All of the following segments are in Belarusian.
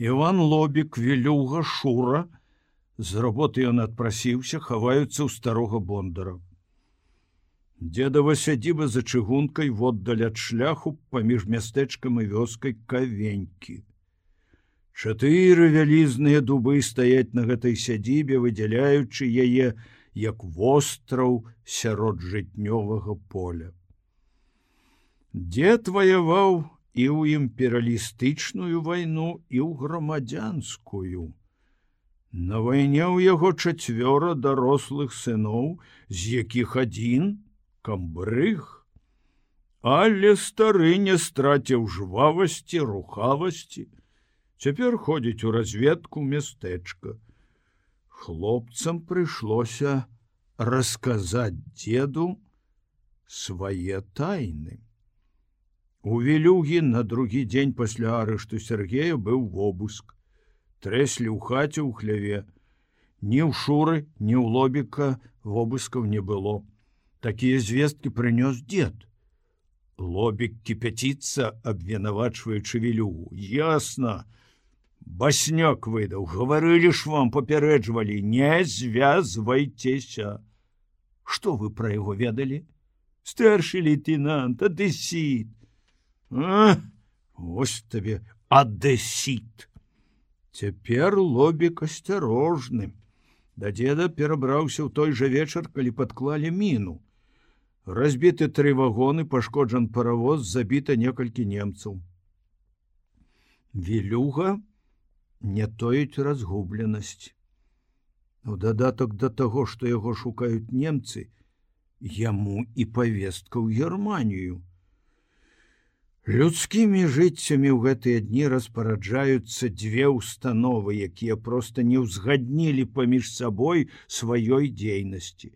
Іван лобік вілюга шура з работы ён адпрасіўся хаваюцца ў старога бондара Дедава сядзіба за чыгункай воддаль ад шляху паміж мястэчкам і вёскай кавенькі. Чатыры вялізныя дубы стаяць на гэтай сядзібе, выдзяляючы яе як востраў сярод жытнёвага поля. Дед ваяваў і ў імперыялістычную вайну і ў грамадзянскую. На вайне ў яго чацвёра дарослых сыноў, з якіх адзін, камбрыг, але стары не страціў жвавасці рухавасці, цяпер ходзіць у разведку мястэчка. Хлопцам прыйшлося расказаць деду свае тайны. У вілюгі на другі дзень пасля арышту Сергея быў вобыск. Трэслі ў хаце ў хляве. Ні ў шуры, ні ў лобіка вобыскаў не было. Такія звесткі прынёс дед лобік кіпяціцца абвінавачваючы вілюгу. Ясна басняк выдаў гаварылі ж вам папярэджвалі не звязвайцеся что вы пра яго ведалі? Старшы лейтенант адэсіт ось табе адэсіт цяпер лобік асцярожным да деда перабраўся ў той жа вечар калі падклалі міну разбіты тры вагоны пашкоджан паравоз забіта некалькі немцаў. Вілюга не тоюць разгубленасць. У дадатак да таго што яго шукаюць немцы яму і павестка ў германію людскімі жыццямі ў гэтыя дні распараджаюцца дзве установы якія проста не ўзгаднілі паміж сабой сваёй дзейнасці.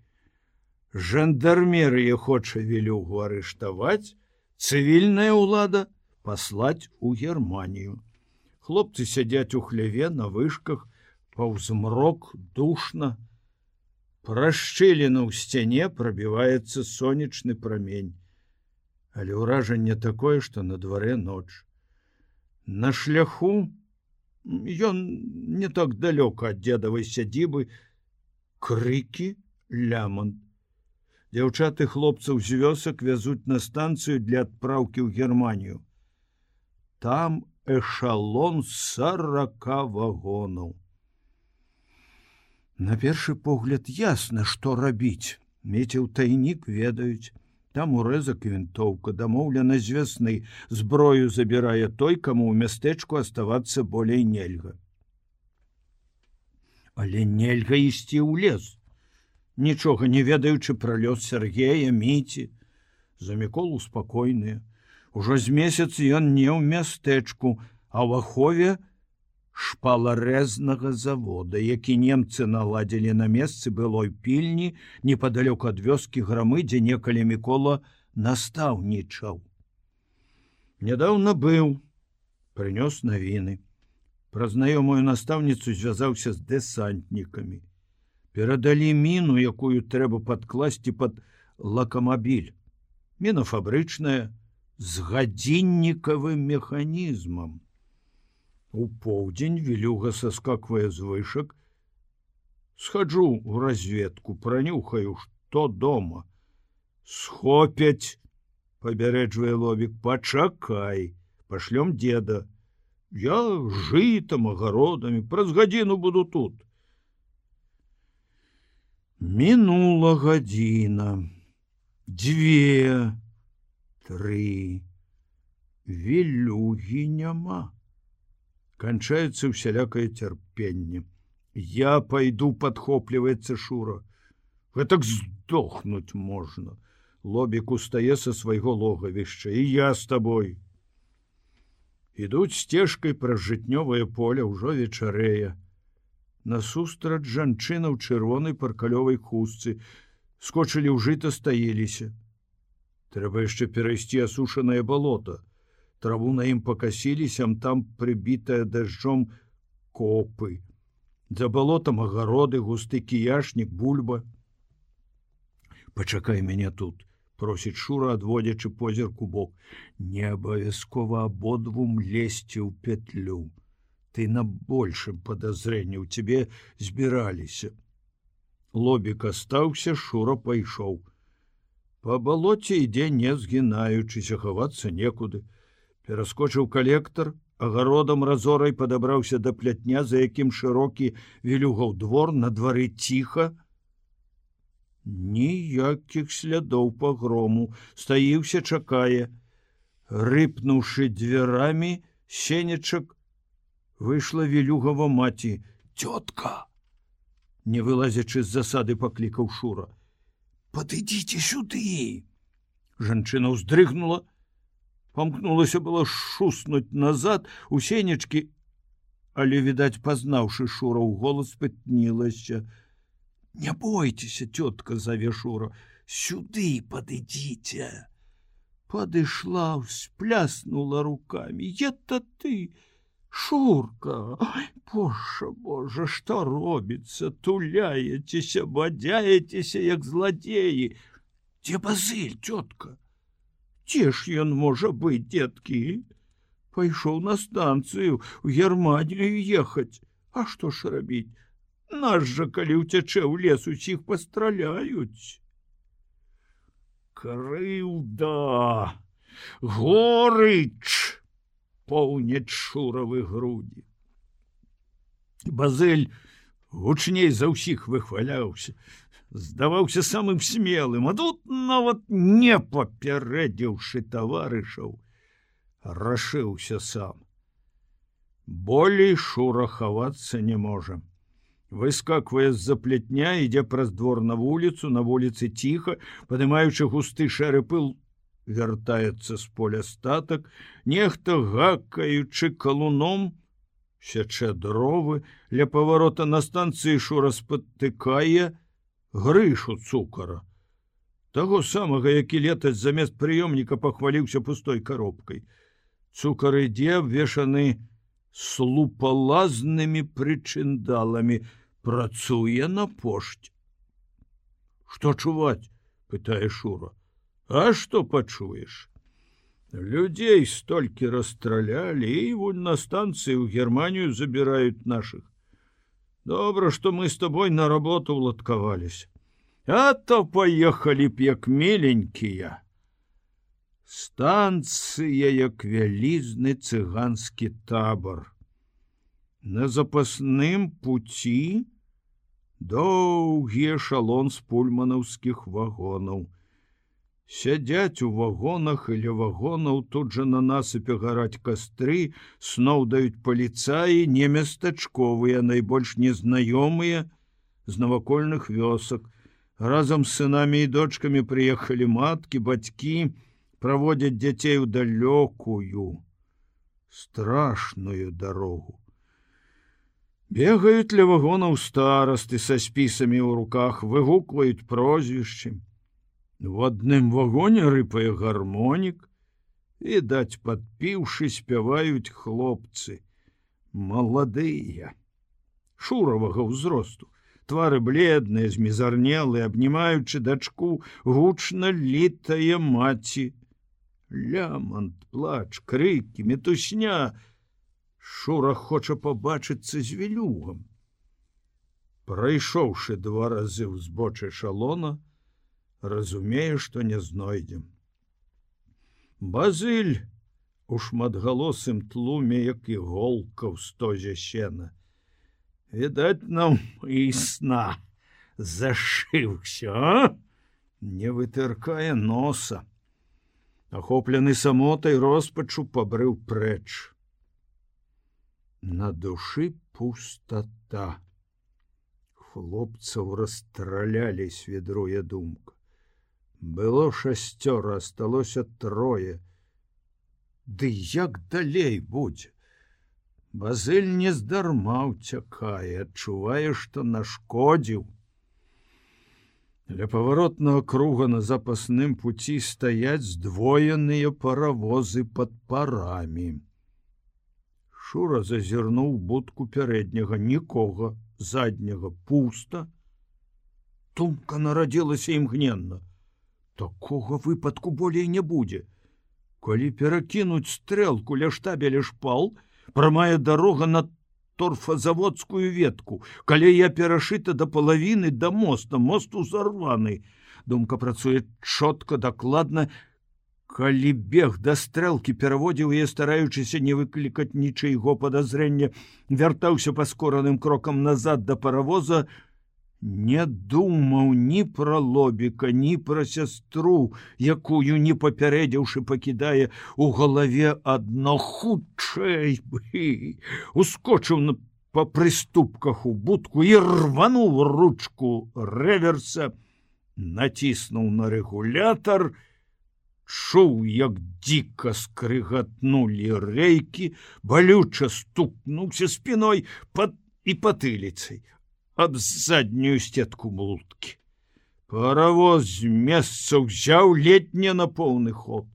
Жандармерыя хоча вілюгу арыштаваць цывільная ўлада паслаць у германію. Хлопцы сядзяць у хляве на вышках паўзмрок душна прашчыліна ў сцяне прабіваецца сонечны прамень але ўражанне такое што на дварэ ноч на шляху ён не так далёка ад дзедавай сядзібы крыкі лямонт Дзяўчаты хлопцаў з вёсак вязуць на станцыю для адпраўкі ў Германію. Там эшалон сорока вагонаў. На першы погляд ясна, што рабіць. Меце ў тайнік ведаюць. Там урэзак вінтоўка дамоўлена з вясны, зброю забірае той, каму ў мястэчку аставацца болей нельга. Але нельга ісці ў лес. Нічога не ведаючы пра лёс Сергея міці. За міколу спакойныя. Ужо з месяц ён не ў мястэчку а ў ахове шпаларэзнага завода які немцы наладзілі на месцы былой пільні непадалёк ад вёскі грамы дзе некалі мікола настаўнічаў. Нядаўна быў прынёс навіны. Пра знаёмую настаўніцу звязаўся з дэсантнікамі. Перадалі міну якую трэба падкласці под лакамабіль. Міна фабрычная з гадзіннікавым механізмам у поўдзень вілюга соскаквае з вышак схаджу у разведку пранюхаю што дома. Схопяць пабярэджвае лобік пачакай пашлём деда. Я жытам агародамі праз гадзіну буду тут. Мінула гадзіна, дзве, тры, Вілюгі няма. Канчаецца ўсялякае цярпенне. Я пайду падхопліваецца шура. Гэтак здохнуць можна. Лобік устае са свайго логавішча і я з табой. Ідуць сцежкай праз жытнёвае поле ўжо вечарэя насустрач жанчына ў чырвонай паркалёвай хустцы скочылі ў жыта стаіліся трэба яшчэ перайсці асушанае балото траву на ім пакасіліся там прыбітая дажджом копы. За балотам агароды густы кіяшнік бульба. Пачакай мяне тут просіць шура адводзячы позірку бок. Не абавязкова абодвум лезці ў петлю ты на большым подазрэнні ў цябе збіраліся лобік астаўся шура пайшоў. По балоце ідзе не згінаючыся хавацца некуды пераскочыў калектар агародам разорай падабраўся да плятня за якім шырокі велюгаў двор на двары ціха. Ніякіх слядоў пагрому стаіўся чакае. Рыпнуўшы дзвярамі сенечак выйшла велюгава маці. Цётка не вылазячы з засады паклікаў шура. Подыдзіце сюды! Жанчына ўздрыгнула памкнулася было шуснуць назад у сенечкі але відаць пазнаўшы шура ў голас пытнілася не бойцеся цётка заве шура сюды падыдзіце падышла спляснула руками. Это ты шурка! Божа Божа что робіцца туляецеся бадзяецеся як злодзеі дзе базыль цётка Ці ж ён можа быць деткі пайшоў на станцыю у германію ехаць А што ж рабіць наш жа калі ўцячэ ў лес усіх пастраляюць крыўда горыч поўняць шуравы грудзі. Базель гучней за ўсіх выхваляўся, здаваўся самым смелым, а тут нават не папярэдзіўшы таварышаў, рашыўся сам. Болей шура хавацца не можа. Выскаквае з-за плетня, ідзе праз двор на вуліцу, на вуліцы ціха, падымаючы густы шэры пыл вяртаецца з поля статак, нехта гакаючы калуном, сячэ дровы, ля паварота на станцыі шура спатыкае грышу цукара. Таго самага, які летаць замест прыёмніка пахваліўся пустой коробкой. Цукар ідзе абвешаны слупалазнымі прычындаламі, працуе на пошць. Што чуваць? пытае шура. А что пачуеш? Людзей столькі расстралялі і вунь на станцыі ў Германію забіраюць наших. Добра, што мы з тобой на работу уладкавались. А то поехали б як меленькія. Станцыя як вялізны цыганскі табор. На запасным пуці доўгі эшалон з пульманаўскіх вагонаў сядзяць у вагонах или вагонаў тут жа на насыпе гараць кастры сноў даюць паліцаі не местачковыя найбольш незнаёмыя з навакольных вёсак. Разам з сынамі і дочкамі прыехалі маткі бацькі праводзяць дзяцей у далёкую страшную дарогу. Бегаюць ля вагонаў старасты са спісамі ў руках выгукваюць прозвішчы В адным вагоне рыпае гармонік, і даць падпіўшы спяваюць хлопцы, маладыя, шуравага ўзросту, твары бледныя, змізарнелы, абнімаючы дачку, гучна літая маці. Лямант, плач, крыкі, метусня, Шура хоча пабачыцца з вілюгам. Прайшоўшы два разы ў збочы шалона, разумею что не знойдзем. Базыль у шматгалосым тлуме як і голка ў стозе сена. Відаць нам і сна зашыўся не вытыркае носа. Ахоплены самотай роспачу пабрыў прэч. На душы пустата хлопцаў расстралялі сведруе думка было шасцёра асталося трое. Ды як далей будзе? Базыль нездарма уцякае адчувае што нашкодзіў. Для паваротнага круга на запасным пуці стаяць здвоеныя паравозы под парамі. Шура зазірнуў будку пярэдняга нікога задняга пуста. Тумка нарадзілася імгненна такого выпадку болей не будзе. Калі перакінуць стрэлку ля штабеля шпал прамая дарога над торфазаводскую ветку. Калі я перашыта да палавіны да моста мост узарваны. Думка працуе чотка дакладна. Калі бег да стрэлкі пераводзіў яе стараючыся не выклікаць нічайго падазрення вяртаўся паскораным крокам назад да паравоза не думаў ні пра лобіка ні пра сястру якую не папярэдзіўшы пакідае у галаве адно хутчэй бы. Ускочыў на па прыступках у будку і рвануў ручку рэверса націснуў на рэгулятор чуў як дзіка скрыгатнулі рэйкі балюча стукнуўся спиной под і патыліцай аб заднюю сетку мулткі. Паравоз з месца ўзяў летне на поўны ход.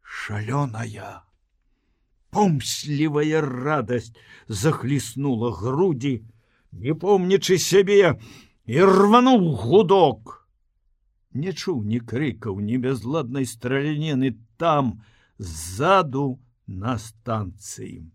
Шалёная, помслівая радасць захліснула грудзі, не помнячы сябе і рвануў гудок. Не чуў ні крыкаў, ні бязладнай страляніны там, ззаду на станцыі.